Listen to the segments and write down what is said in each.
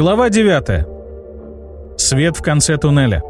Глава 9. Свет в конце туннеля.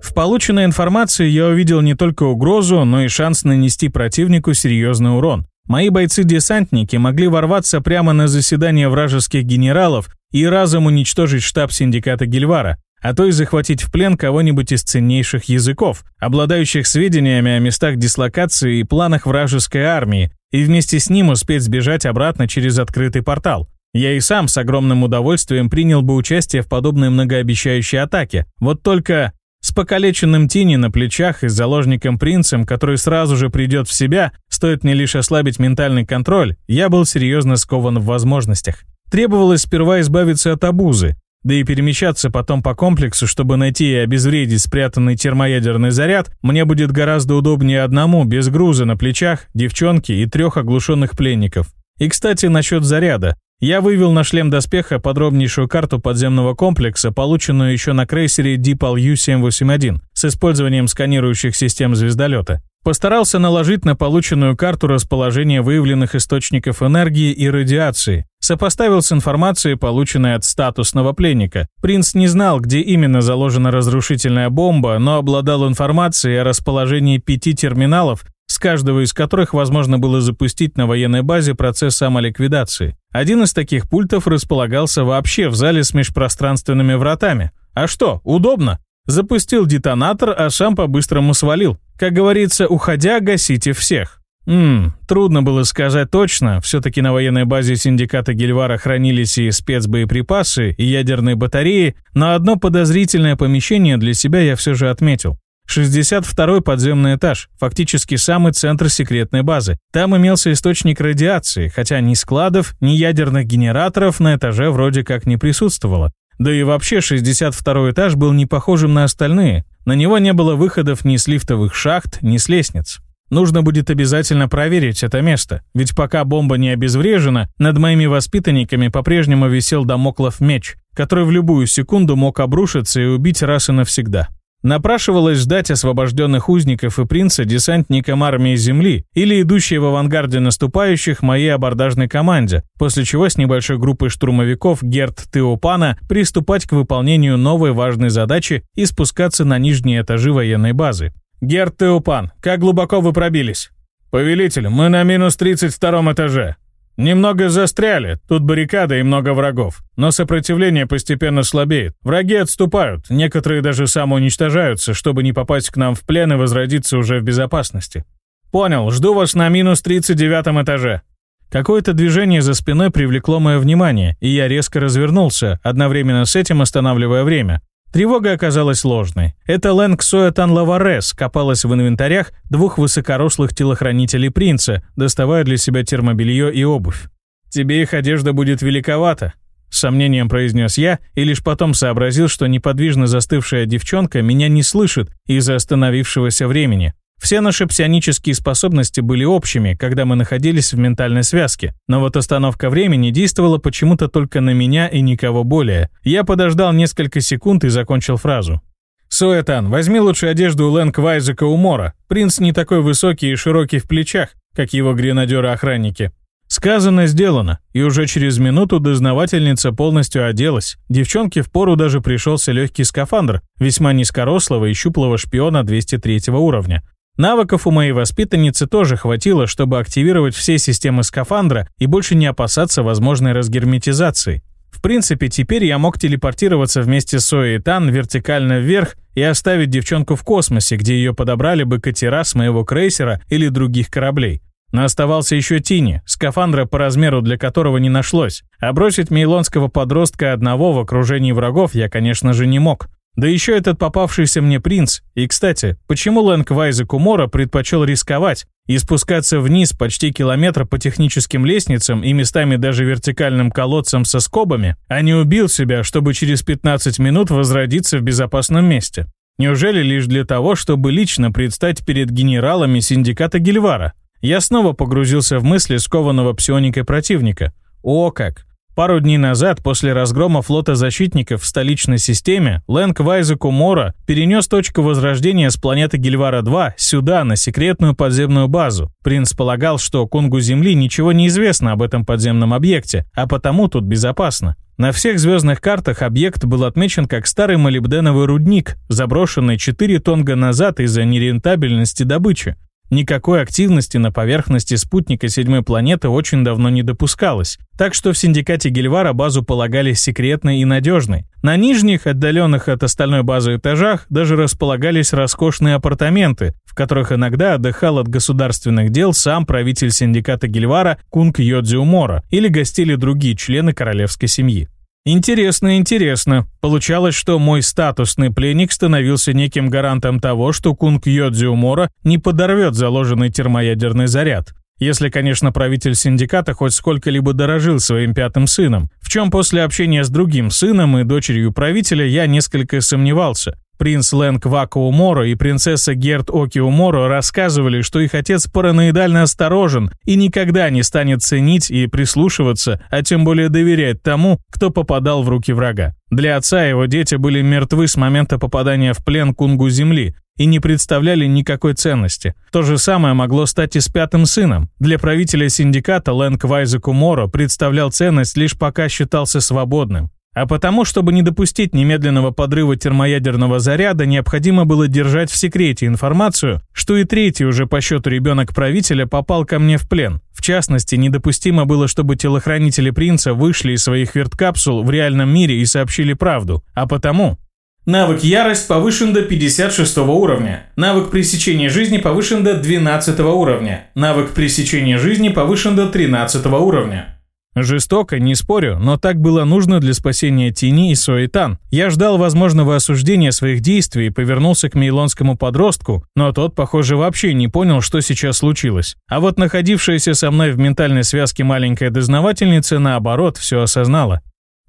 В полученной информации я увидел не только угрозу, но и шанс нанести противнику серьезный урон. Мои бойцы-десантники могли ворваться прямо на заседание вражеских генералов и разом уничтожить штаб синдиката Гильвара, а то и захватить в плен кого-нибудь из ценнейших языков, обладающих сведениями о местах дислокации и планах вражеской армии, и вместе с ним успеть сбежать обратно через открытый портал. Я и сам с огромным удовольствием принял бы участие в подобной многообещающей атаке. Вот только с покалеченным Тини на плечах и с заложником-принцем, который сразу же придет в себя, стоит мне лишь ослабить ментальный контроль, я был серьезно скован в возможностях. Требовалось сперва избавиться от обузы, да и перемещаться потом по комплексу, чтобы найти и обезвредить спрятанный термоядерный заряд, мне будет гораздо удобнее одному, без груза на плечах, девчонки и трех оглушенных пленников. И, кстати, насчет заряда. Я вывел на шлем доспеха подробнейшую карту подземного комплекса, полученную еще на крейсере Deepal U-781 с использованием сканирующих систем звездолета. Постарался наложить на полученную карту расположение выявленных источников энергии и радиации. Сопоставил с информацией, полученной от статусного пленника. Принц не знал, где именно заложена разрушительная бомба, но обладал информацией о расположении пяти терминалов, с каждого из которых возможно было запустить на военной базе процесс самоликвидации. Один из таких пультов располагался вообще в зале с межпространственными вратами. А что, удобно? Запустил детонатор, а сам по-быстрому свалил. Как говорится, уходя, гасите всех. Ммм, трудно было сказать точно, все-таки на военной базе синдиката Гельвара хранились и спецбоеприпасы, и ядерные батареи, но одно подозрительное помещение для себя я все же отметил. 62-й подземный этаж, фактически самый центр секретной базы. Там имелся источник радиации, хотя ни складов, ни ядерных генераторов на этаже вроде как не присутствовало. Да и вообще 62-й этаж был не похожим на остальные. На него не было выходов ни с лифтовых шахт, ни с лестниц. Нужно будет обязательно проверить это место, ведь пока бомба не обезврежена, над моими воспитанниками по-прежнему висел домоклов меч, который в любую секунду мог обрушиться и убить раз и навсегда. Напрашивалось ждать освобожденных узников и принца десантникам армии Земли или идущие в авангарде наступающих моей абордажной команде, после чего с небольшой группой штурмовиков Герт Теопана приступать к выполнению новой важной задачи и спускаться на нижние этажи военной базы. «Герт Теопан, как глубоко вы пробились?» «Повелитель, мы на минус 32 этаже. Немного застряли, тут баррикада и много врагов. Но сопротивление постепенно слабеет. Враги отступают, некоторые даже самоуничтожаются, чтобы не попасть к нам в плен и возродиться уже в безопасности. Понял, жду вас на минус 39 этаже. Какое-то движение за спиной привлекло мое внимание, и я резко развернулся, одновременно с этим останавливая время. Тревога оказалась ложной. Это Лэнг Соэтан Лаварес копалась в инвентарях двух высокорослых телохранителей принца, доставая для себя термобелье и обувь. «Тебе их одежда будет великовата», — с сомнением произнес я, и лишь потом сообразил, что неподвижно застывшая девчонка меня не слышит из-за остановившегося времени. Все наши псионические способности были общими, когда мы находились в ментальной связке, но вот остановка времени действовала почему-то только на меня и никого более. Я подождал несколько секунд и закончил фразу. «Суэтан, возьми лучше одежду у Лэнг Вайзека Умора. Принц не такой высокий и широкий в плечах, как его гренадеры-охранники». Сказано, сделано, и уже через минуту дознавательница полностью оделась. Девчонке впору даже пришелся легкий скафандр, весьма низкорослого и щуплого шпиона 203 уровня. Навыков у моей воспитанницы тоже хватило, чтобы активировать все системы скафандра и больше не опасаться возможной разгерметизации. В принципе, теперь я мог телепортироваться вместе с Соей и Тан вертикально вверх и оставить девчонку в космосе, где ее подобрали бы катера с моего крейсера или других кораблей. Но оставался еще Тини, скафандра по размеру для которого не нашлось, а бросить мейлонского подростка одного в окружении врагов я, конечно же, не мог. Да еще этот попавшийся мне принц. И, кстати, почему Лэнг Вайза Кумора предпочел рисковать и спускаться вниз почти километр по техническим лестницам и местами даже вертикальным колодцам со скобами, а не убил себя, чтобы через 15 минут возродиться в безопасном месте? Неужели лишь для того, чтобы лично предстать перед генералами синдиката Гильвара? Я снова погрузился в мысли скованного псионикой противника. О как! Пару дней назад, после разгрома флота защитников в столичной системе, Лэнг Вайзеку Мора перенес точку возрождения с планеты Гильвара-2 сюда, на секретную подземную базу. Принц полагал, что Кунгу Земли ничего не известно об этом подземном объекте, а потому тут безопасно. На всех звездных картах объект был отмечен как старый молибденовый рудник, заброшенный 4 тонга назад из-за нерентабельности добычи. Никакой активности на поверхности спутника седьмой планеты очень давно не допускалось, так что в синдикате Гельвара базу полагали секретной и надежной. На нижних, отдаленных от остальной базы этажах, даже располагались роскошные апартаменты, в которых иногда отдыхал от государственных дел сам правитель синдиката Гельвара Кунг Йодзиумора или гостили другие члены королевской семьи. Интересно, интересно. Получалось, что мой статусный пленник становился неким гарантом того, что Кунг Йодзиумора не подорвет заложенный термоядерный заряд. Если, конечно, правитель синдиката хоть сколько-либо дорожил своим пятым сыном, в чем после общения с другим сыном и дочерью правителя я несколько сомневался. Принц Лэнг Вака Уморо и принцесса Герт Оки Уморо рассказывали, что их отец параноидально осторожен и никогда не станет ценить и прислушиваться, а тем более доверять тому, кто попадал в руки врага. Для отца его дети были мертвы с момента попадания в плен кунгу земли и не представляли никакой ценности. То же самое могло стать и с пятым сыном. Для правителя синдиката Лэнг Уморо представлял ценность лишь пока считался свободным. А потому, чтобы не допустить немедленного подрыва термоядерного заряда, необходимо было держать в секрете информацию, что и третий уже по счету ребенок правителя попал ко мне в плен. В частности, недопустимо было, чтобы телохранители принца вышли из своих верткапсул в реальном мире и сообщили правду. А потому... Навык «Ярость» повышен до 56 уровня. Навык «Пресечение жизни» повышен до 12 уровня. Навык «Пресечение жизни» повышен до 13 уровня. Жестоко, не спорю, но так было нужно для спасения Тини и Суэтан. Я ждал возможного осуждения своих действий и повернулся к мейлонскому подростку, но тот, похоже, вообще не понял, что сейчас случилось. А вот находившаяся со мной в ментальной связке маленькая дознавательница, наоборот, все осознала.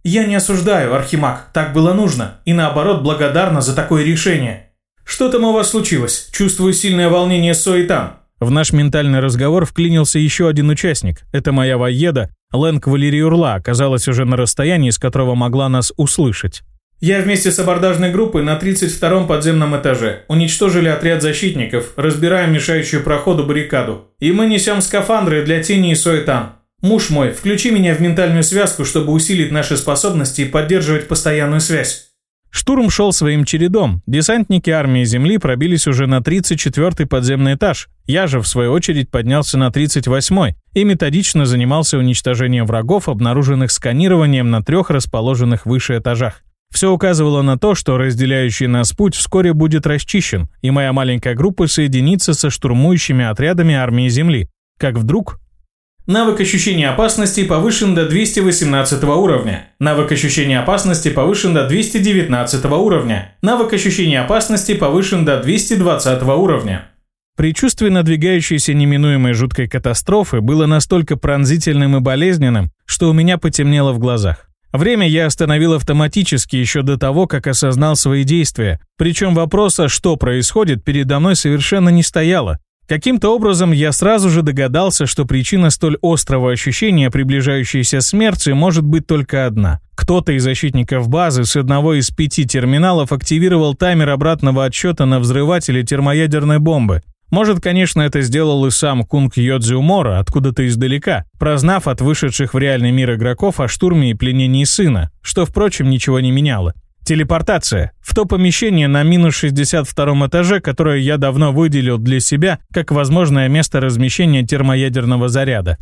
«Я не осуждаю, Архимаг, так было нужно, и наоборот благодарна за такое решение. Что там у вас случилось? Чувствую сильное волнение Суэтан». В наш ментальный разговор вклинился еще один участник. Это моя воеда, Лэнг Валерий Урла оказалась уже на расстоянии, с которого могла нас услышать. «Я вместе с абордажной группой на 32-м подземном этаже. Уничтожили отряд защитников, разбираем мешающую проходу баррикаду. И мы несем скафандры для тени и суетан. Муж мой, включи меня в ментальную связку, чтобы усилить наши способности и поддерживать постоянную связь». Штурм шел своим чередом. Десантники армии Земли пробились уже на 34-й подземный этаж. Я же, в свою очередь, поднялся на 38-й и методично занимался уничтожением врагов, обнаруженных сканированием на трех расположенных выше этажах. Все указывало на то, что разделяющий нас путь вскоре будет расчищен, и моя маленькая группа соединится со штурмующими отрядами армии Земли. Как вдруг Навык ощущения опасности повышен до 218 уровня. Навык ощущения опасности повышен до 219 уровня. Навык ощущения опасности повышен до 220 уровня. Предчувствие надвигающейся неминуемой жуткой катастрофы было настолько пронзительным и болезненным, что у меня потемнело в глазах. Время я остановил автоматически еще до того, как осознал свои действия, причем вопроса, что происходит, передо мной совершенно не стояло. Каким-то образом я сразу же догадался, что причина столь острого ощущения приближающейся смерти может быть только одна. Кто-то из защитников базы с одного из пяти терминалов активировал таймер обратного отсчета на взрывателе термоядерной бомбы. Может, конечно, это сделал и сам Кунг Йодзи Умора откуда-то издалека, прознав от вышедших в реальный мир игроков о штурме и пленении сына, что, впрочем, ничего не меняло. Телепортация. В то помещение на минус 62 этаже, которое я давно выделил для себя как возможное место размещения термоядерного заряда.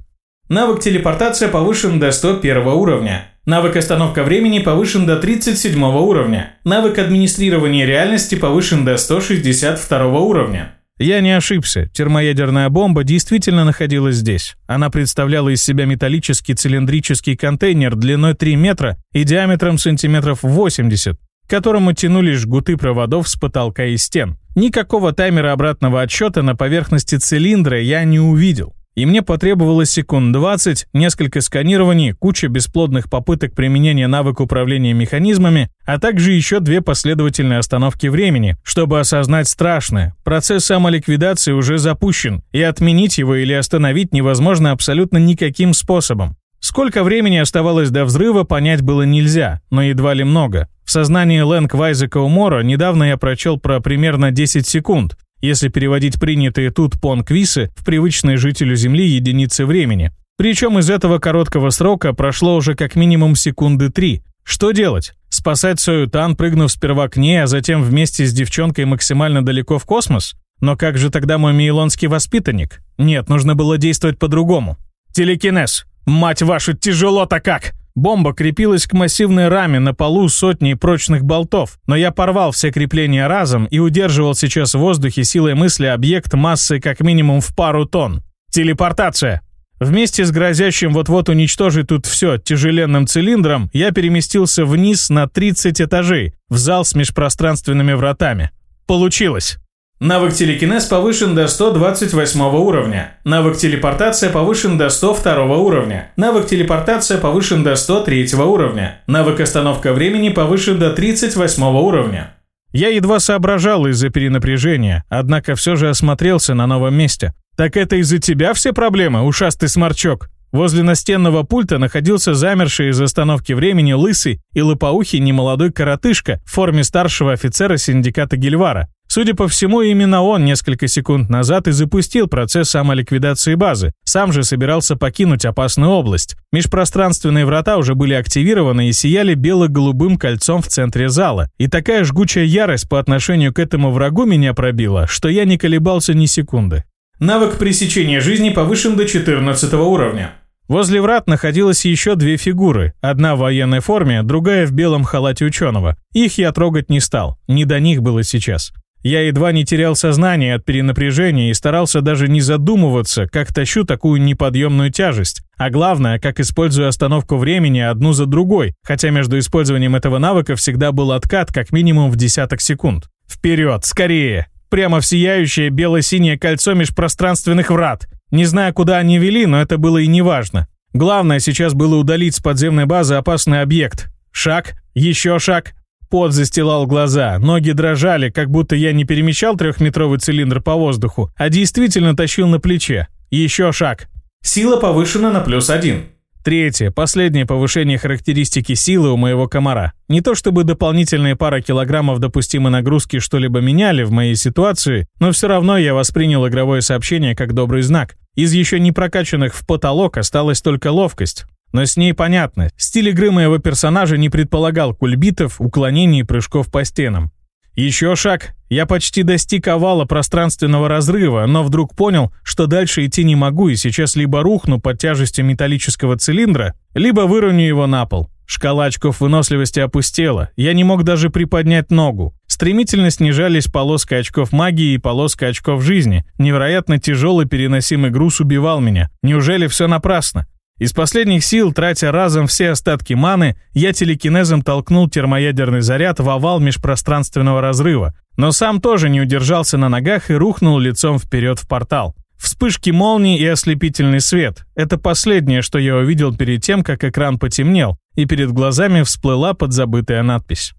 Навык телепортация повышен до 101 уровня. Навык остановка времени повышен до 37 уровня. Навык администрирования реальности повышен до 162 уровня. Я не ошибся, термоядерная бомба действительно находилась здесь. Она представляла из себя металлический цилиндрический контейнер длиной 3 метра и диаметром сантиметров 80, к которому тянулись жгуты проводов с потолка и стен. Никакого таймера обратного отсчета на поверхности цилиндра я не увидел и мне потребовалось секунд 20, несколько сканирований, куча бесплодных попыток применения навыка управления механизмами, а также еще две последовательные остановки времени, чтобы осознать страшное. Процесс самоликвидации уже запущен, и отменить его или остановить невозможно абсолютно никаким способом. Сколько времени оставалось до взрыва, понять было нельзя, но едва ли много. В сознании Лэнг Вайзека Умора недавно я прочел про примерно 10 секунд, если переводить принятые тут понквисы в привычные жителю Земли единицы времени. Причем из этого короткого срока прошло уже как минимум секунды три. Что делать? Спасать Соютан, прыгнув сперва к ней, а затем вместе с девчонкой максимально далеко в космос? Но как же тогда мой мейлонский воспитанник? Нет, нужно было действовать по-другому. Телекинез. Мать вашу, тяжело-то как! Бомба крепилась к массивной раме на полу сотней прочных болтов, но я порвал все крепления разом и удерживал сейчас в воздухе силой мысли объект массой как минимум в пару тонн. Телепортация. Вместе с грозящим вот-вот уничтожить тут все тяжеленным цилиндром я переместился вниз на 30 этажей, в зал с межпространственными вратами. Получилось! Навык телекинез повышен до 128 уровня. Навык телепортация повышен до 102 уровня. Навык телепортация повышен до 103 уровня. Навык остановка времени повышен до 38 уровня. Я едва соображал из-за перенапряжения, однако все же осмотрелся на новом месте. «Так это из-за тебя все проблемы, ушастый сморчок?» Возле настенного пульта находился замерший из остановки времени лысый и лопоухий немолодой коротышка в форме старшего офицера синдиката Гильвара. Судя по всему, именно он несколько секунд назад и запустил процесс самоликвидации базы. Сам же собирался покинуть опасную область. Межпространственные врата уже были активированы и сияли бело-голубым кольцом в центре зала. И такая жгучая ярость по отношению к этому врагу меня пробила, что я не колебался ни секунды. Навык пресечения жизни повышен до 14 уровня. Возле врат находилось еще две фигуры, одна в военной форме, другая в белом халате ученого. Их я трогать не стал, не до них было сейчас. Я едва не терял сознание от перенапряжения и старался даже не задумываться, как тащу такую неподъемную тяжесть, а главное, как использую остановку времени одну за другой, хотя между использованием этого навыка всегда был откат как минимум в десяток секунд. Вперед, скорее! Прямо в сияющее бело-синее кольцо межпространственных врат. Не знаю, куда они вели, но это было и неважно. Главное сейчас было удалить с подземной базы опасный объект. Шаг, еще шаг, Пот застилал глаза, ноги дрожали, как будто я не перемещал трехметровый цилиндр по воздуху, а действительно тащил на плече. Еще шаг. Сила повышена на плюс один. Третье, последнее повышение характеристики силы у моего комара. Не то чтобы дополнительные пара килограммов допустимой нагрузки что-либо меняли в моей ситуации, но все равно я воспринял игровое сообщение как добрый знак. Из еще не прокачанных в потолок осталась только ловкость. Но с ней понятно, стиль игры моего персонажа не предполагал кульбитов, уклонений и прыжков по стенам. Еще шаг. Я почти достиг овала пространственного разрыва, но вдруг понял, что дальше идти не могу и сейчас либо рухну под тяжестью металлического цилиндра, либо выровню его на пол. Шкала очков выносливости опустела, я не мог даже приподнять ногу. Стремительно снижались полоска очков магии и полоска очков жизни. Невероятно тяжелый переносимый груз убивал меня. Неужели все напрасно? Из последних сил, тратя разом все остатки маны, я телекинезом толкнул термоядерный заряд в овал межпространственного разрыва, но сам тоже не удержался на ногах и рухнул лицом вперед в портал. Вспышки молний и ослепительный свет — это последнее, что я увидел перед тем, как экран потемнел, и перед глазами всплыла подзабытая надпись.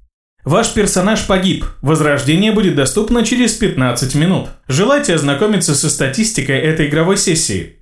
Ваш персонаж погиб. Возрождение будет доступно через 15 минут. Желаете ознакомиться со статистикой этой игровой сессии?